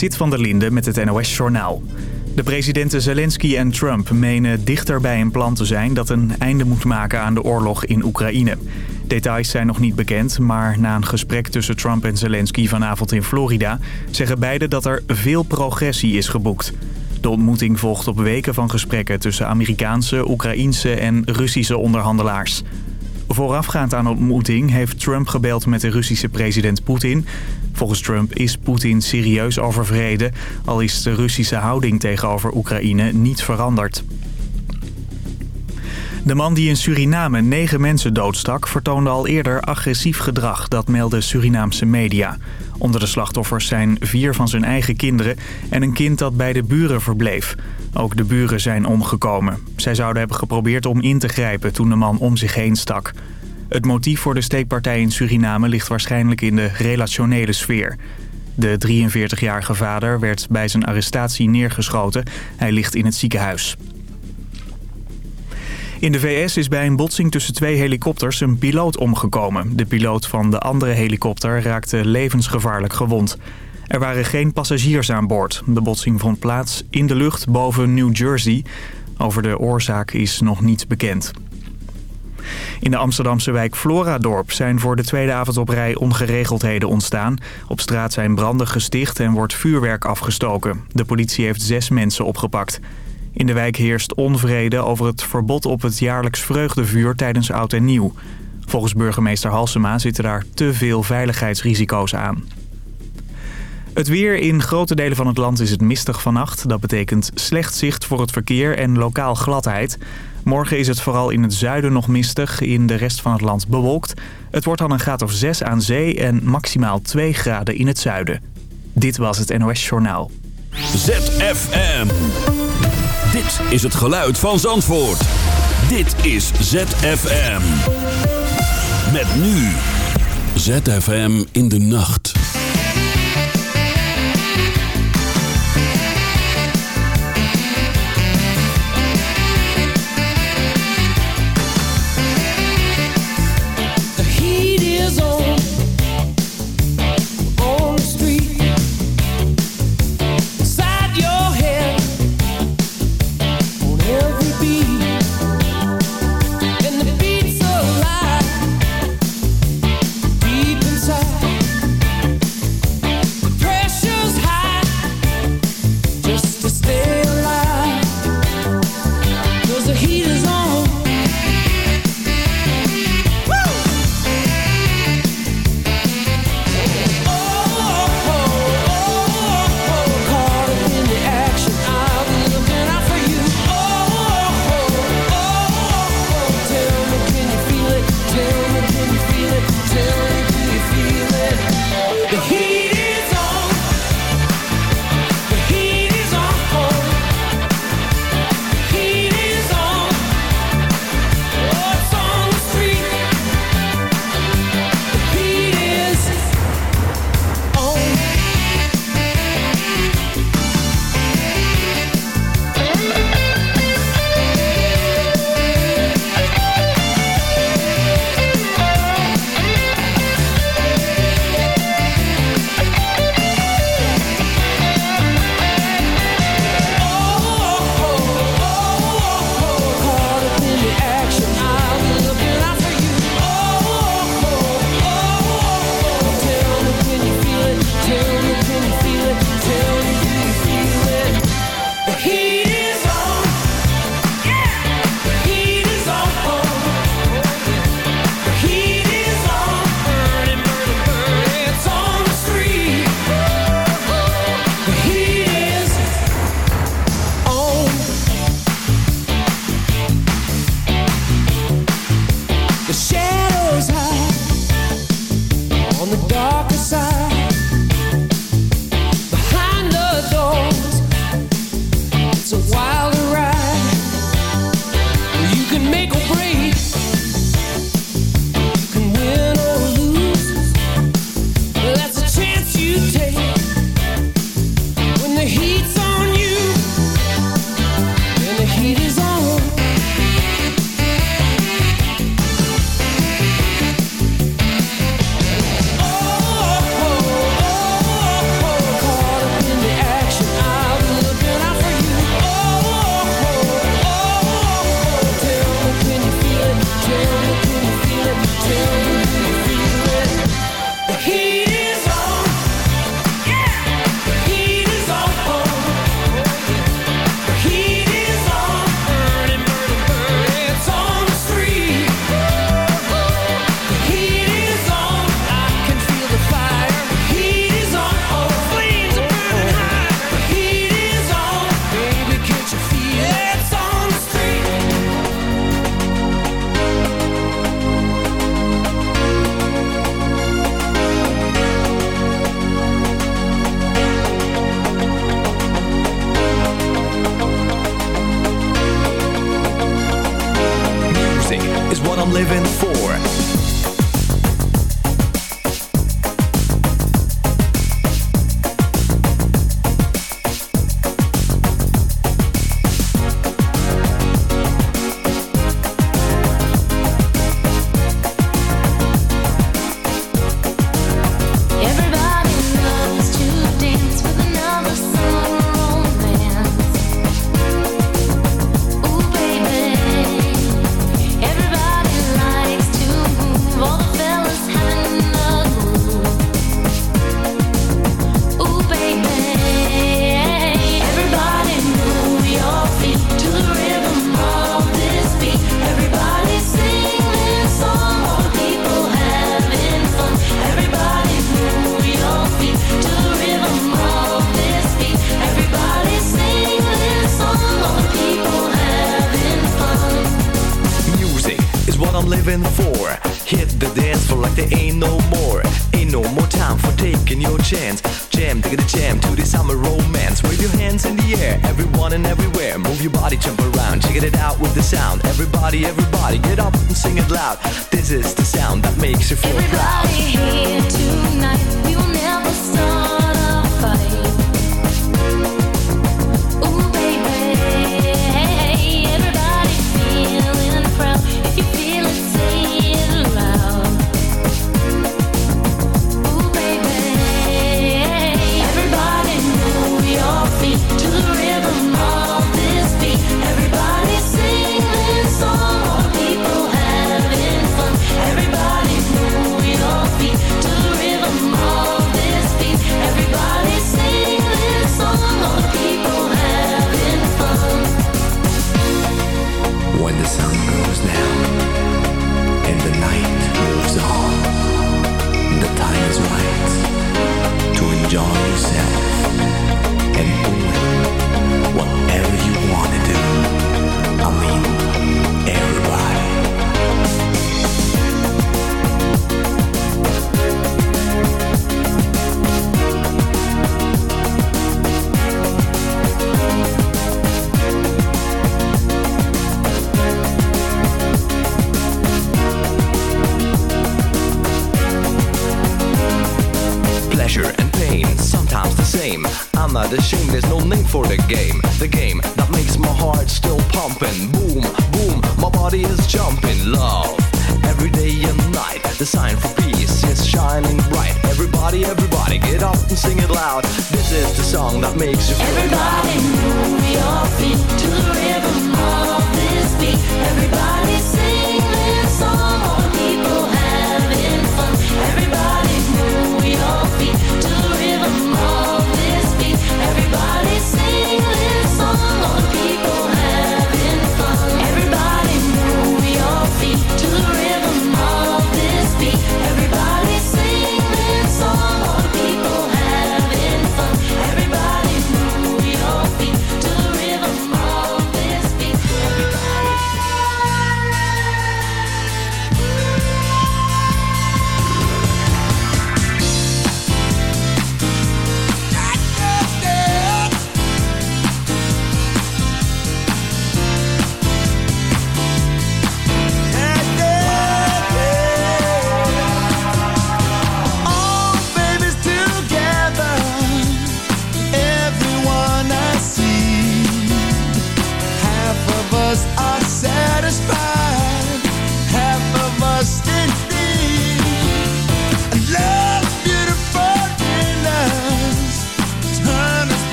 Zit van der Linde met het NOS-journaal. De presidenten Zelensky en Trump menen dichter bij een plan te zijn... dat een einde moet maken aan de oorlog in Oekraïne. Details zijn nog niet bekend, maar na een gesprek tussen Trump en Zelensky vanavond in Florida... zeggen beide dat er veel progressie is geboekt. De ontmoeting volgt op weken van gesprekken tussen Amerikaanse, Oekraïense en Russische onderhandelaars. Voorafgaand aan de ontmoeting heeft Trump gebeld met de Russische president Poetin. Volgens Trump is Poetin serieus over vrede, al is de Russische houding tegenover Oekraïne niet veranderd. De man die in Suriname negen mensen doodstak... vertoonde al eerder agressief gedrag, dat melden Surinaamse media. Onder de slachtoffers zijn vier van zijn eigen kinderen... en een kind dat bij de buren verbleef. Ook de buren zijn omgekomen. Zij zouden hebben geprobeerd om in te grijpen toen de man om zich heen stak. Het motief voor de steekpartij in Suriname ligt waarschijnlijk in de relationele sfeer. De 43-jarige vader werd bij zijn arrestatie neergeschoten. Hij ligt in het ziekenhuis. In de VS is bij een botsing tussen twee helikopters een piloot omgekomen. De piloot van de andere helikopter raakte levensgevaarlijk gewond. Er waren geen passagiers aan boord. De botsing vond plaats in de lucht boven New Jersey. Over de oorzaak is nog niets bekend. In de Amsterdamse wijk Floradorp zijn voor de tweede avond op rij ongeregeldheden ontstaan. Op straat zijn branden gesticht en wordt vuurwerk afgestoken. De politie heeft zes mensen opgepakt. In de wijk heerst onvrede over het verbod op het jaarlijks vreugdevuur tijdens Oud en Nieuw. Volgens burgemeester Halsema zitten daar te veel veiligheidsrisico's aan. Het weer in grote delen van het land is het mistig vannacht. Dat betekent slecht zicht voor het verkeer en lokaal gladheid. Morgen is het vooral in het zuiden nog mistig, in de rest van het land bewolkt. Het wordt dan een graad of 6 aan zee en maximaal 2 graden in het zuiden. Dit was het NOS Journaal. ZFM. Dit is het geluid van Zandvoort. Dit is ZFM. Met nu. ZFM in de nacht.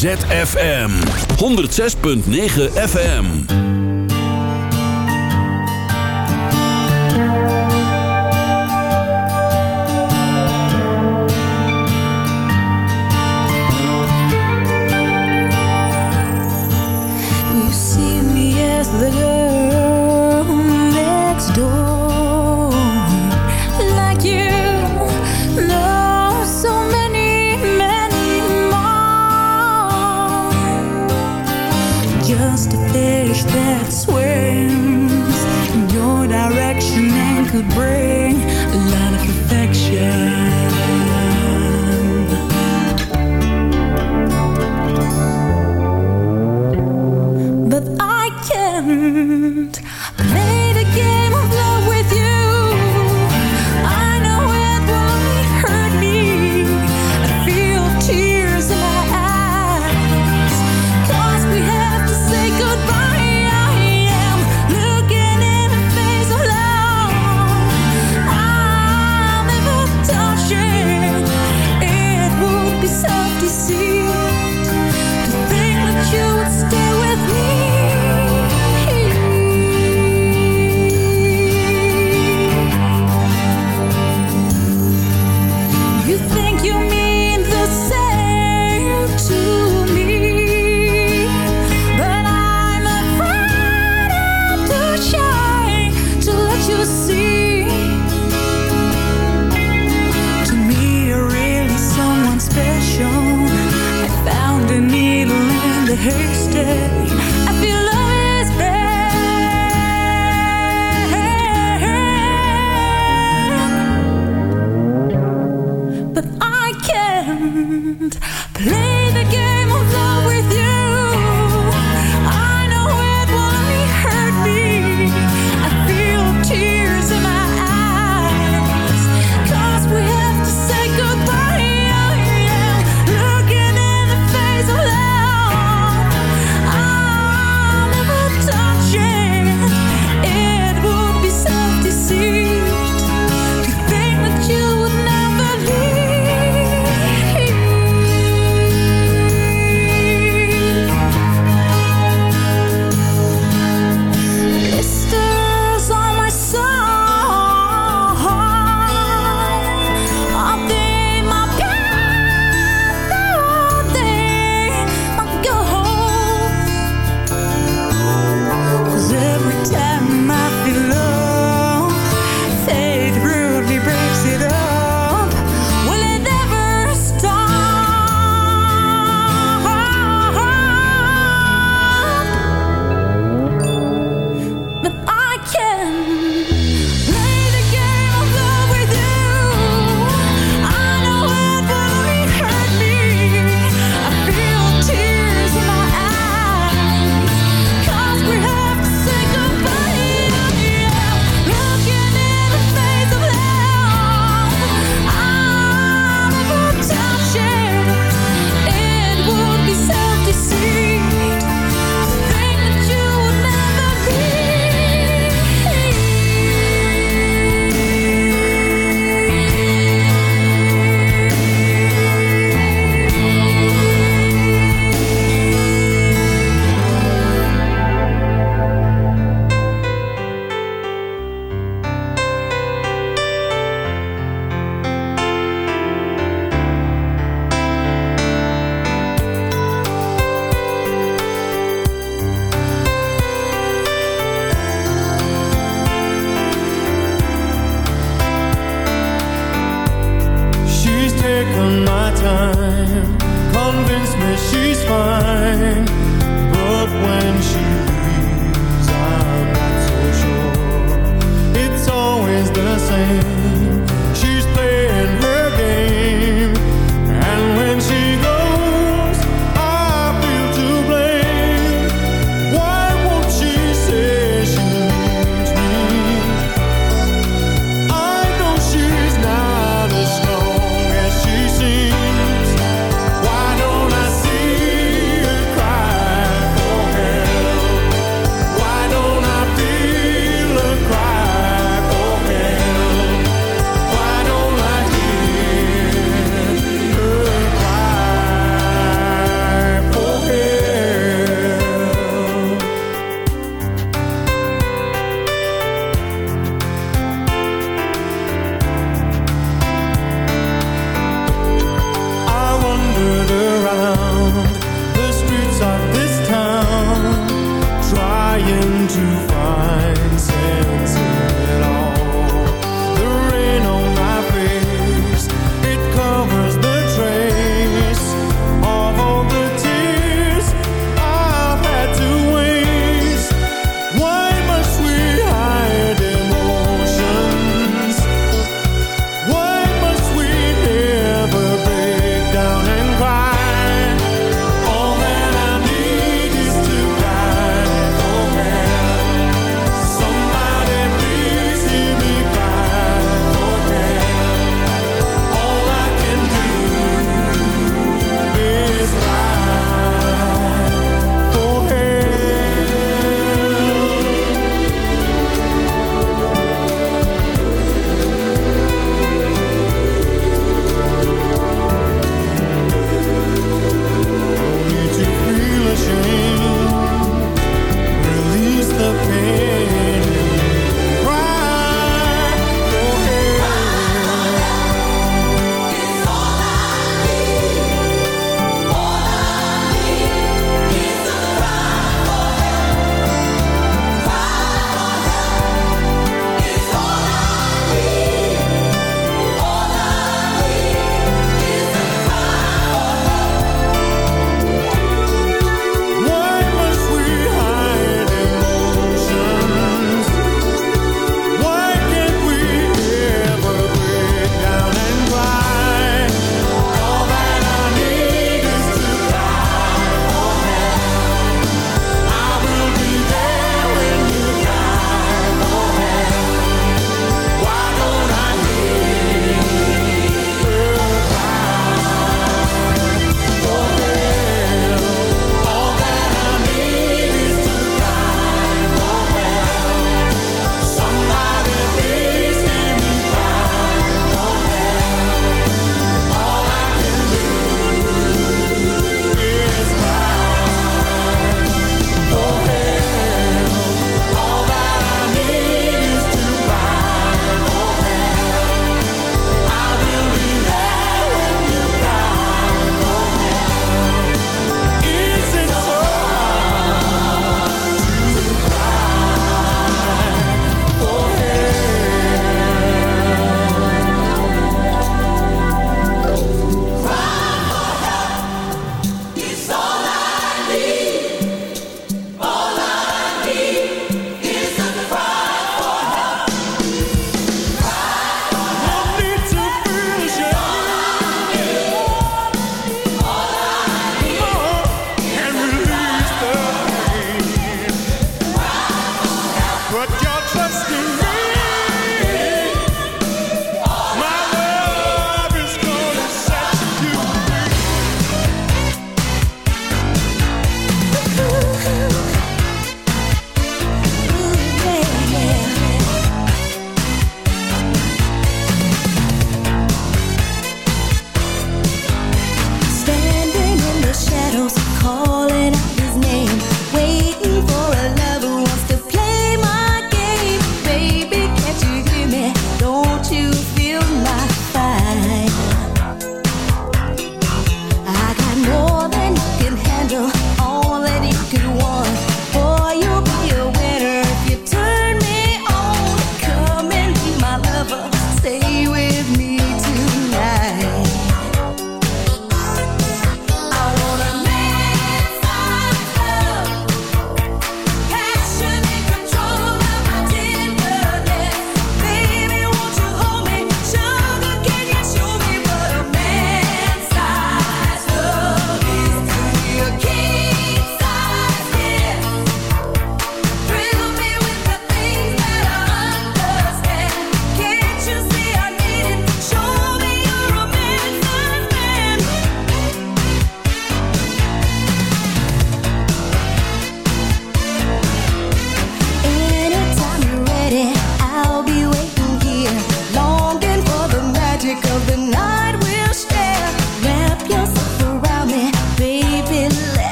ZFM. 106.9 FM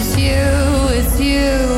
it's you, it's you.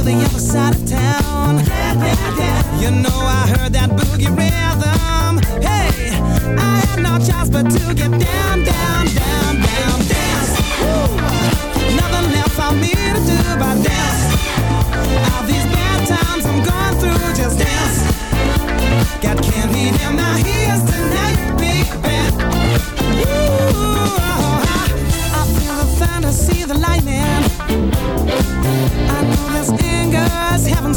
to the other side of town. You know I heard that boogie rhythm. Hey, I had no choice but to get down.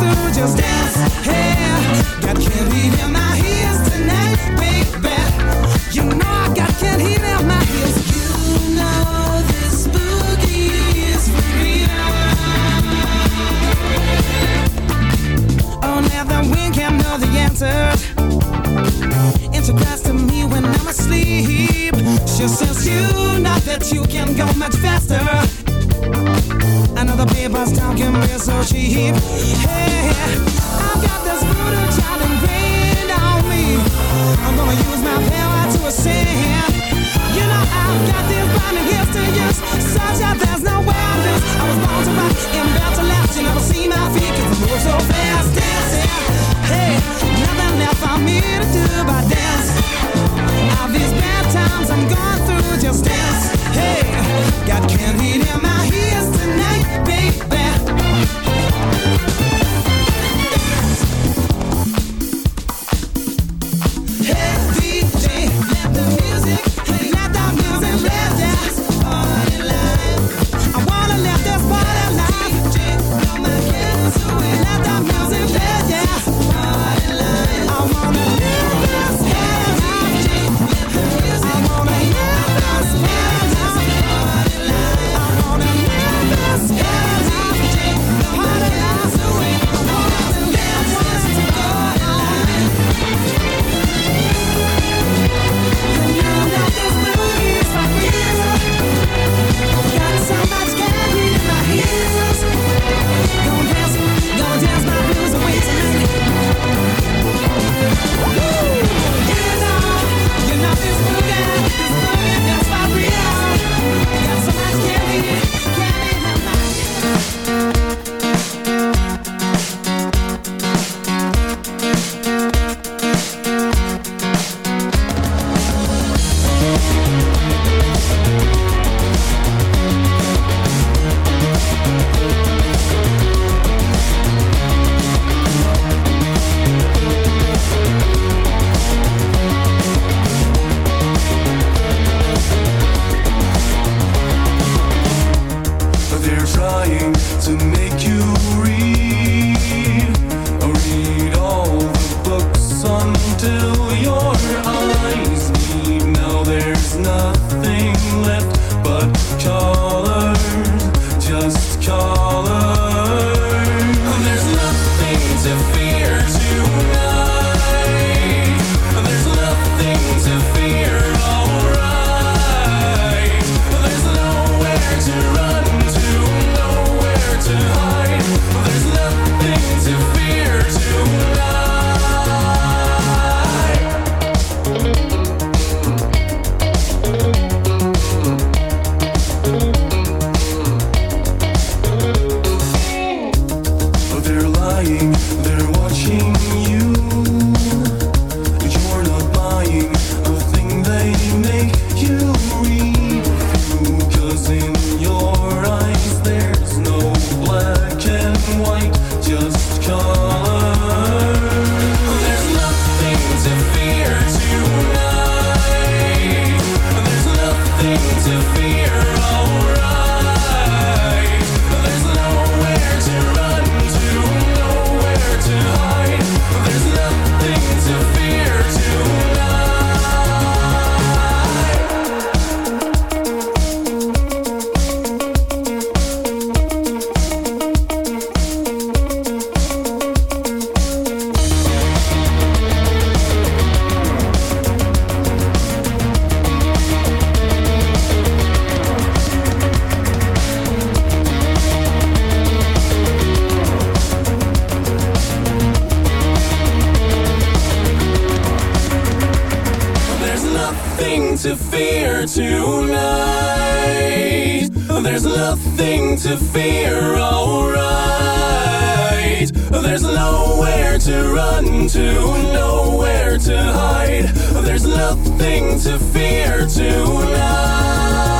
Through, just dance. Hey, got candy in my heels tonight, baby. You know I got candy in my heels. You know this boogie is real. Oh, now the wind can know the answers. Into class to me when I'm asleep. She says you know that you can go much faster. The papers talking real so cheap. Hey, I've got this voodoo child ingrained on me. I'm gonna use my power to ascend. You know I've got these blinding gifts to use, such that there's no way I. I was born to rock and built to. You never see my feet There's nowhere to run to, nowhere to hide. There's nothing to fear tonight.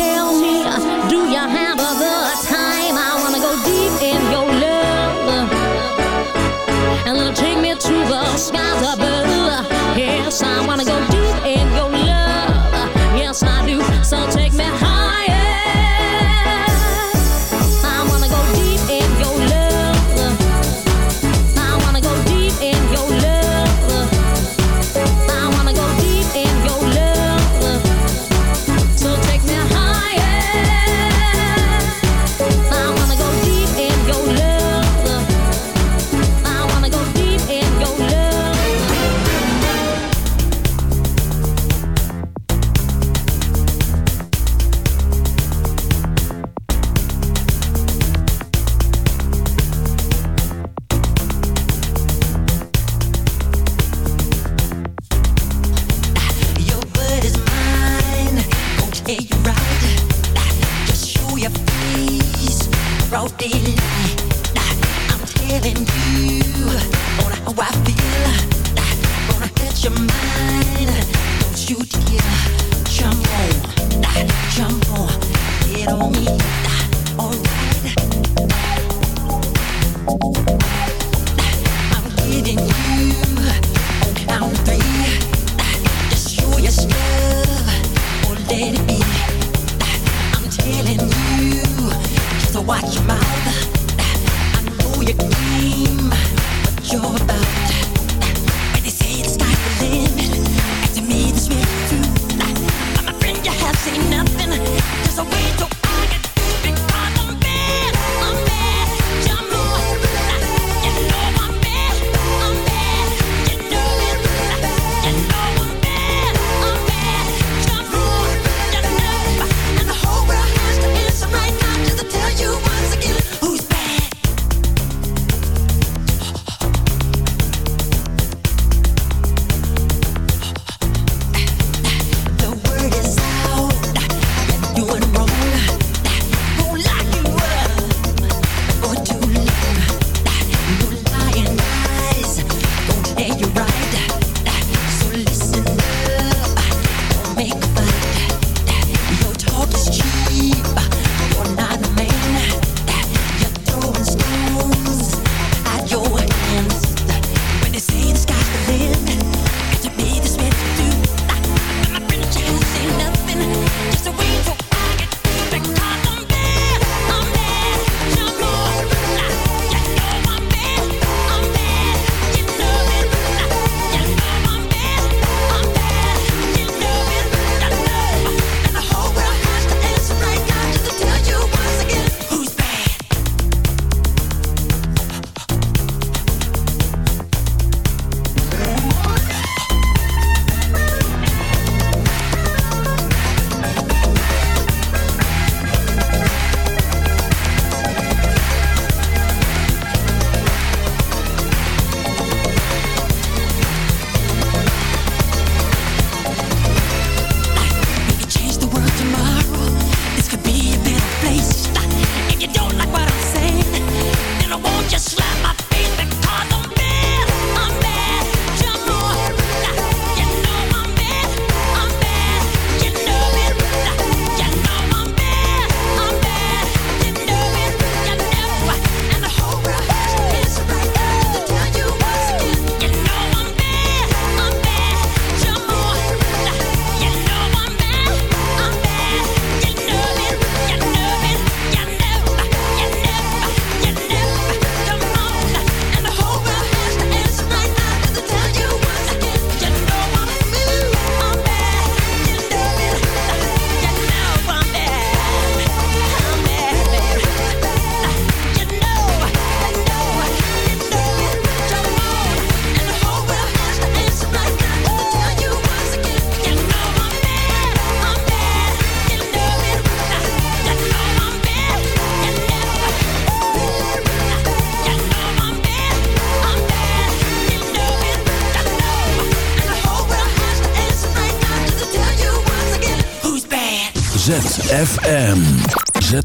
tell me, do you have a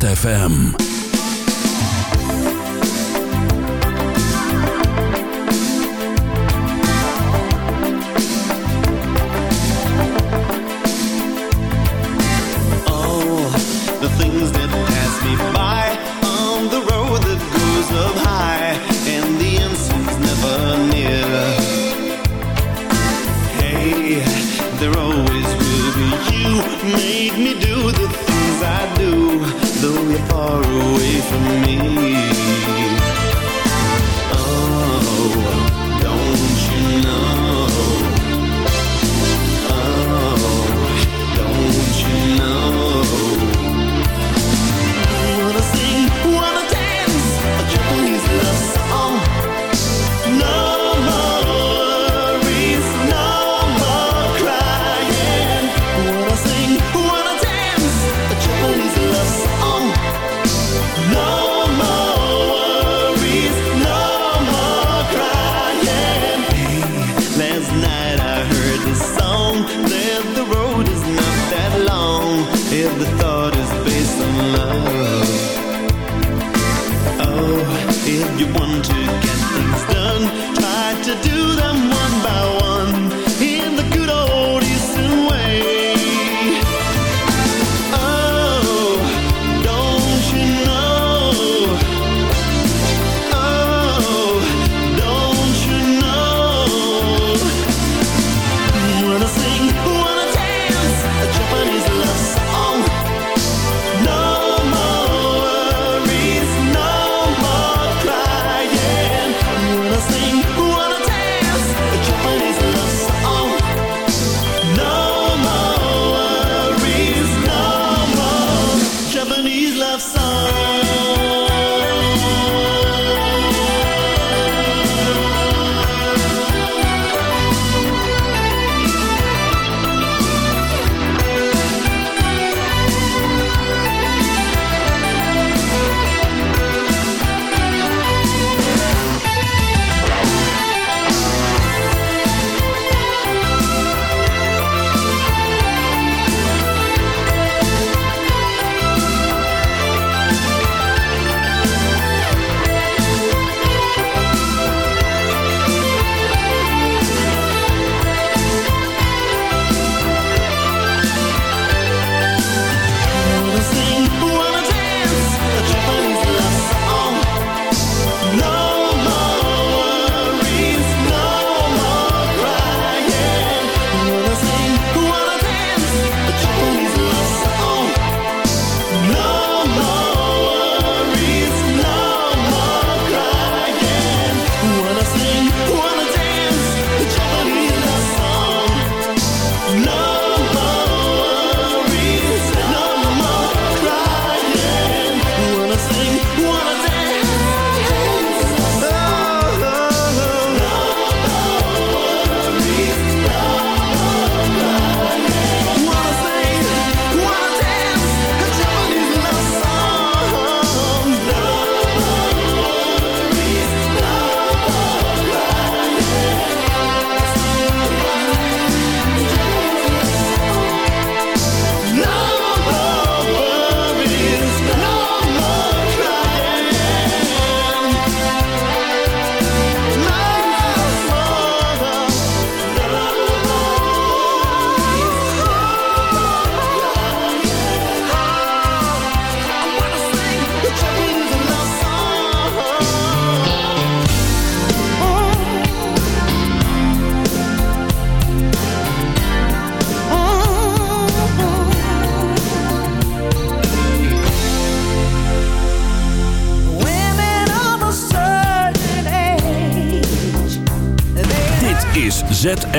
ZFM.